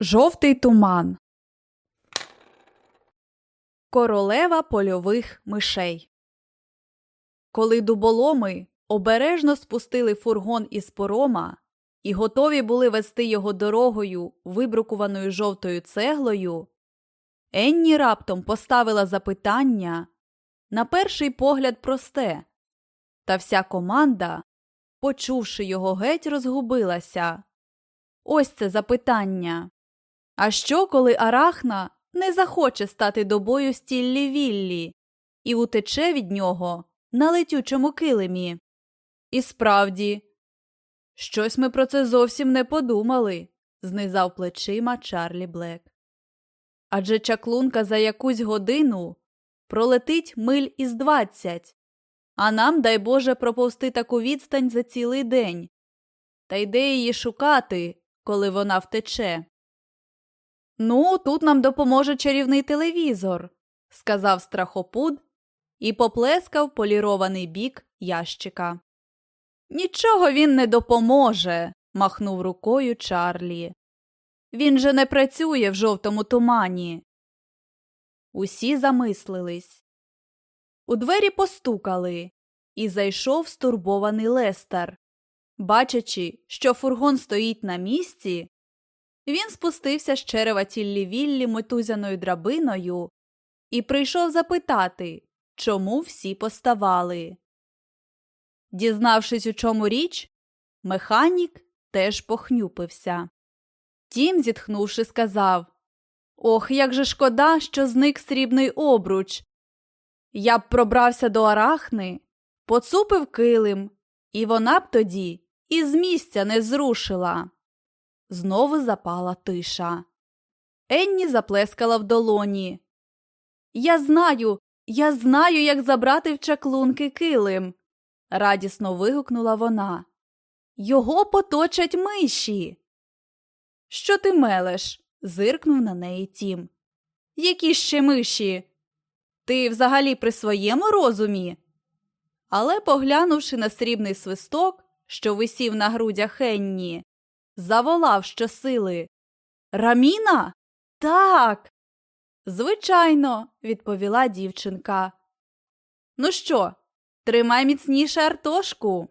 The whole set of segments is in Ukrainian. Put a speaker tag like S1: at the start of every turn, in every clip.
S1: Жовтий туман. Королева польових мишей. Коли дуболоми обережно спустили фургон із порома і готові були вести його дорогою, вибрукуваною жовтою цеглою, Енні раптом поставила запитання на перший погляд просте, та вся команда, почувши його геть, розгубилася. Ось це запитання. А що, коли Арахна не захоче стати добою стіллі Віллі і утече від нього на летючому килимі? І справді, щось ми про це зовсім не подумали, знизав плечима Чарлі Блек. Адже чаклунка за якусь годину пролетить миль із двадцять, а нам, дай Боже, проповсти таку відстань за цілий день. Та й де її шукати, коли вона втече? Ну, тут нам допоможе чарівний телевізор, сказав страхопуд і поплескав полірований бік ящика. Нічого він не допоможе, махнув рукою Чарлі. Він же не працює в жовтому тумані. Усі замислились. У двері постукали, і зайшов стурбований Лестер. Бачачи, що фургон стоїть на місці, він спустився з черева тіллі віллі мотузяною драбиною і прийшов запитати, чому всі поставали. Дізнавшись, у чому річ, механік теж похнюпився. Тім, зітхнувши, сказав Ох, як же шкода, що зник срібний обруч. Я б пробрався до арахни, поцупив килим, і вона б тоді із місця не зрушила. Знову запала тиша. Енні заплескала в долоні. Я знаю, я знаю, як забрати в чаклунки килим, радісно вигукнула вона. Його поточать миші. Що ти мелеш? зиркнув на неї тім. Які ще миші? Ти взагалі при своєму розумі? Але, поглянувши на срібний свисток, що висів на грудях Хенні, заволав щосили. Раміна? Так. Звичайно, відповіла дівчинка. Ну що, тримай міцніше артошку.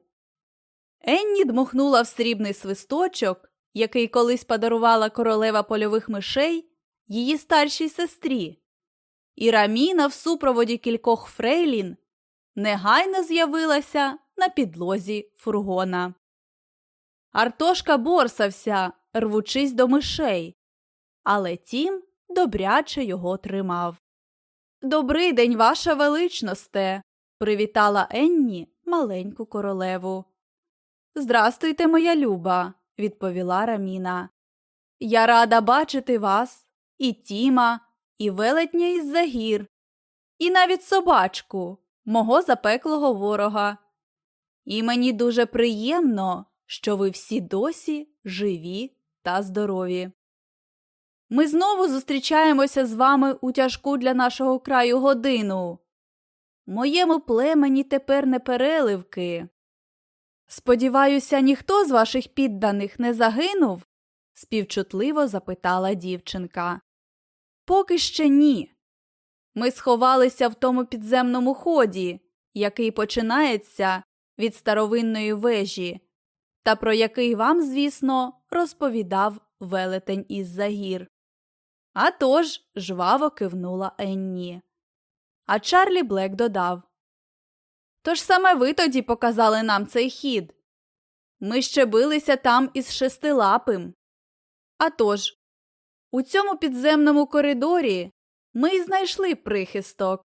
S1: Енні дмухнула в срібний свисточок, який колись подарувала королева польових мишей її старшій сестрі. І Раміна в супроводі кількох фрейлін негайно з'явилася на підлозі фургона. Артошка борсався, рвучись до мишей, але тім добряче його тримав. Добрий день, ваша величносте, привітала Енні маленьку королеву. Здрастуйте, моя люба, відповіла Раміна. Я рада бачити вас, і Тіма, і велетня із загір, і навіть собачку, мого запеклого ворога. І мені дуже приємно, що ви всі досі живі та здорові. Ми знову зустрічаємося з вами у тяжку для нашого краю годину. Моєму племені тепер не переливки. Сподіваюся, ніхто з ваших підданих не загинув? співчутливо запитала дівчинка. Поки ще ні. Ми сховалися в тому підземному ході, який починається від старовинної вежі, та про який вам, звісно, розповідав велетень із загір. «А тож», – жваво кивнула Енні. А Чарлі Блек додав Тож саме ви тоді показали нам цей хід. Ми ще билися там із шестилапим. А тож, у цьому підземному коридорі ми й знайшли прихисток.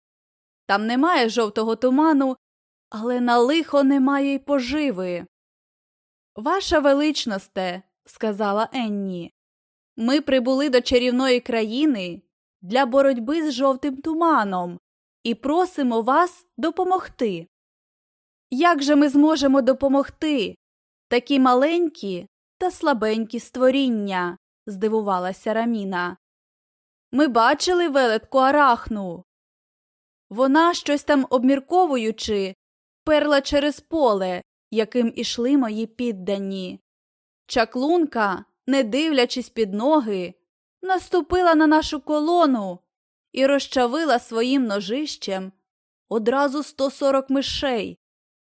S1: Там немає жовтого туману, але на лихо немає й поживи. Ваша величносте, сказала Енні, ми прибули до чарівної країни для боротьби з жовтим туманом і просимо вас допомогти. Як же ми зможемо допомогти? Такі маленькі та слабенькі створіння, здивувалася Раміна. Ми бачили велетку арахну. Вона, щось там обмірковуючи, перла через поле, яким ішли мої піддані. Чаклунка, не дивлячись під ноги, наступила на нашу колону і розчавила своїм ножищем одразу 140 мишей,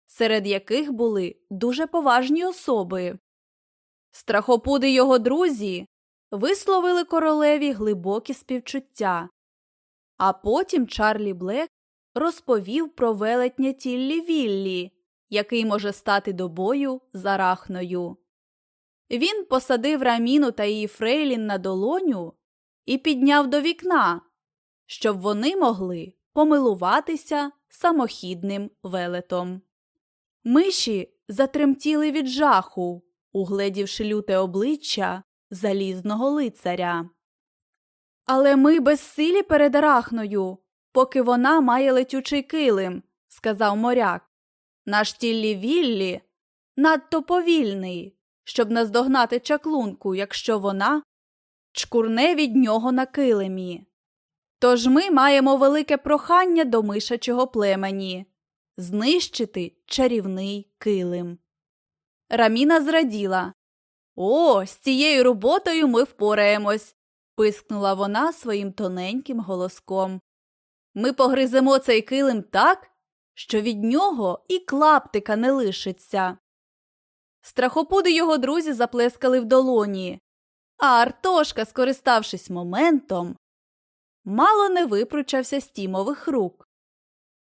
S1: серед яких були дуже поважні особи. Страхопуди його друзі висловили королеві глибокі співчуття, а потім Чарлі Блек розповів про велетня Тіллі Віллі, який може стати до бою за рахною. Він посадив раміну та її Фрейлін на долоню і підняв до вікна, щоб вони могли помилуватися самохідним велетом. Миші затремтіли від жаху, угледівши люте обличчя залізного лицаря. Але ми безсилі перед арахною, поки вона має летючий килим, сказав моряк. Наш тіллі Віллі надто повільний, щоб наздогнати чаклунку, якщо вона чкурне від нього на килимі. Тож ми маємо велике прохання до мишачого племені знищити чарівний килим. Раміна зраділа. О, з цією роботою ми впораємось, пискнула вона своїм тоненьким голоском. Ми погриземо цей килим так, що від нього і клаптика не лишиться. Страхопуди його друзі заплескали в долоні, а Артошка, скориставшись моментом, мало не випручався з тімових рук.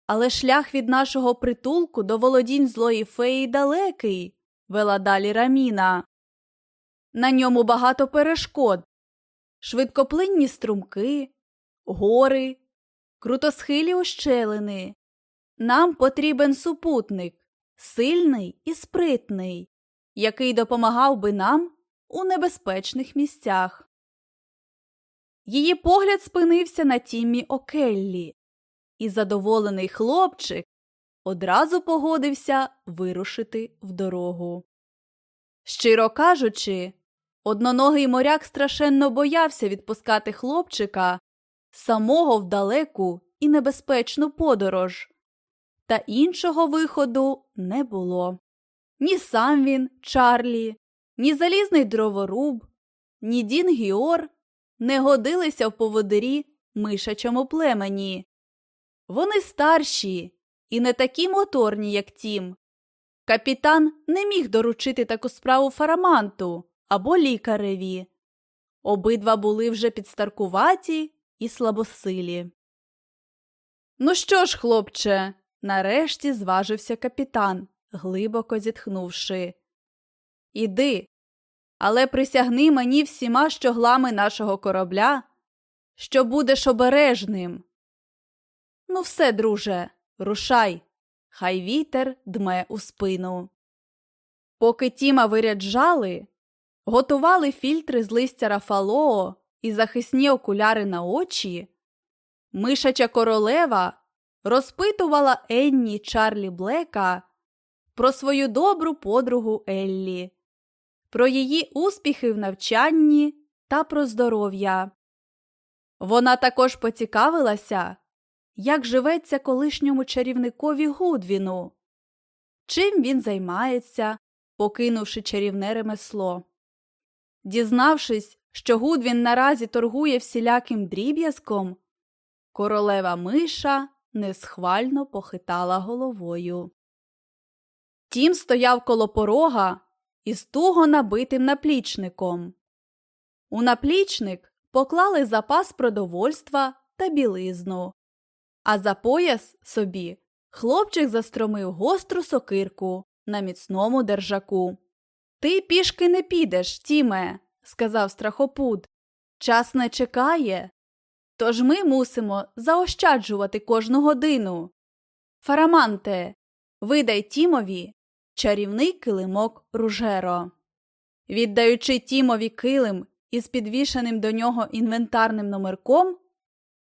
S1: Але шлях від нашого притулку до володінь злої феї далекий, вела далі раміна. На ньому багато перешкод, швидкоплинні струмки, гори, крутосхилі ущелини. Нам потрібен супутник, сильний і спритний, який допомагав би нам у небезпечних місцях. Її погляд спинився на Тіммі Океллі, і задоволений хлопчик одразу погодився вирушити в дорогу. Щиро кажучи, одноногий моряк страшенно боявся відпускати хлопчика самого в далеку і небезпечну подорож, та іншого виходу не було. Ні сам він, Чарлі, ні залізний дроворуб, ні Дін Гіор не годилися в поводирі мишачому племені. Вони старші і не такі моторні, як тім. Капітан не міг доручити таку справу фараманту або лікареві. Обидва були вже підстаркуваті і слабосилі. Ну що ж, хлопче, нарешті зважився капітан, глибоко зітхнувши. Іди, але присягни мені всіма щоглами нашого корабля, що будеш обережним. Ну, все, друже, рушай, хай вітер дме у спину. Поки Тіма виряджали, готували фільтри з листя Рафалоо і захисні окуляри на очі, мишача королева розпитувала Енні Чарлі Блека про свою добру подругу Еллі, про її успіхи в навчанні та про здоров'я. Вона також поцікавилася, як живеться колишньому чарівникові Гудвіну, чим він займається, покинувши чарівне ремесло. Дізнавшись, що Гудвін наразі торгує всіляким дріб'язком, королева миша несхвально похитала головою. Тім стояв коло порога із туго набитим наплічником. У наплічник поклали запас продовольства та білизну, а за пояс собі хлопчик застромив гостру сокирку на міцному держаку. Ти пішки не підеш, Тіме, сказав страхопуд. Час не чекає. Тож ми мусимо заощаджувати кожну годину. Фараманте, видай Тімові чарівний килимок ружеро. Віддаючи Тімові килим із підвішеним до нього інвентарним номерком,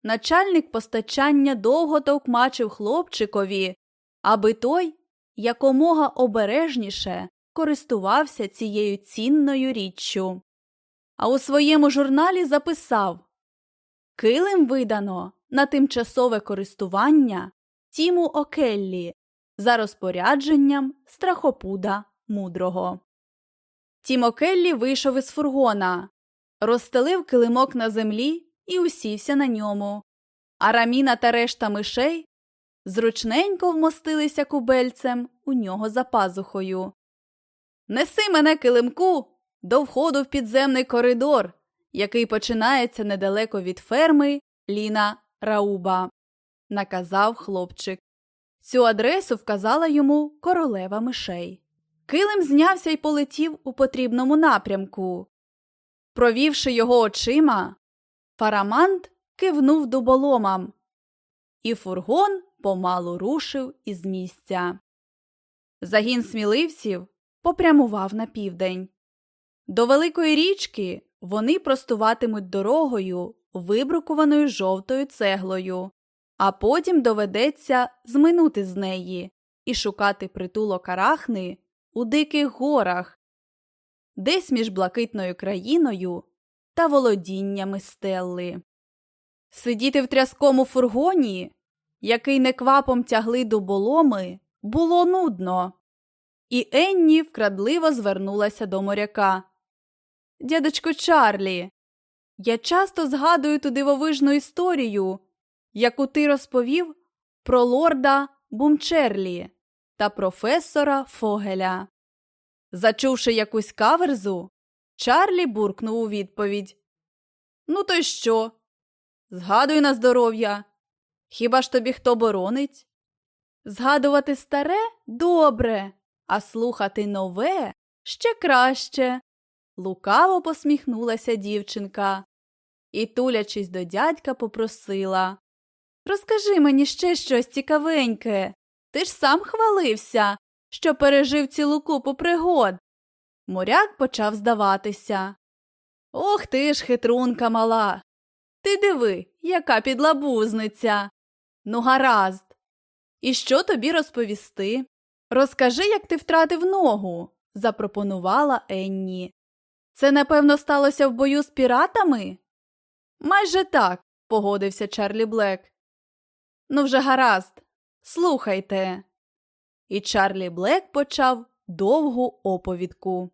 S1: начальник постачання довго товкмачив хлопчикові, аби той якомога обережніше користувався цією цінною річчю. А у своєму журналі записав Килим видано на тимчасове користування Тіму Океллі за розпорядженням страхопуда мудрого. Тім Океллі вийшов із фургона, розстелив килимок на землі і усівся на ньому. А раміна та решта мишей зручненько вмостилися кубельцем у нього за пазухою. Неси мене килимку до входу в підземний коридор, який починається недалеко від ферми Ліна Рауба, наказав хлопчик. Цю адресу вказала йому королева мишей. Килим знявся і полетів у потрібному напрямку. Провівши його очима, фарамант кивнув дуболомам, і фургон помалу рушив із місця. Загін сміливців попрямував на південь. До великої річки вони простуватимуть дорогою, вибрукованою жовтою цеглою, а потім доведеться зминути з неї і шукати притулок арахни у диких горах, десь між блакитною країною та володіннями стелли. Сидіти в тряскому фургоні, який неквапом тягли до боломи, було нудно. І Енні вкрадливо звернулася до моряка. Дядечко Чарлі, я часто згадую ту дивовижну історію, яку ти розповів про лорда Бумчерлі та професора Фогеля. Зачувши якусь каверзу, Чарлі буркнув у відповідь Ну, то й що? Згадуй на здоров'я. Хіба ж тобі хто боронить? Згадувати старе добре, а слухати нове ще краще. Лукаво посміхнулася дівчинка і, тулячись до дядька, попросила Розкажи мені ще щось цікавеньке. Ти ж сам хвалився, що пережив цілу купу пригод. Моряк почав здаватися. Ох ти ж, хитрунка мала. Ти диви, яка підлабузниця. Ну, гаразд. І що тобі розповісти? Розкажи, як ти втратив ногу, запропонувала Енні. Це, напевно, сталося в бою з піратами? Майже так, погодився Чарлі Блек. Ну, вже гаразд, слухайте. І Чарлі Блек почав довгу оповідку.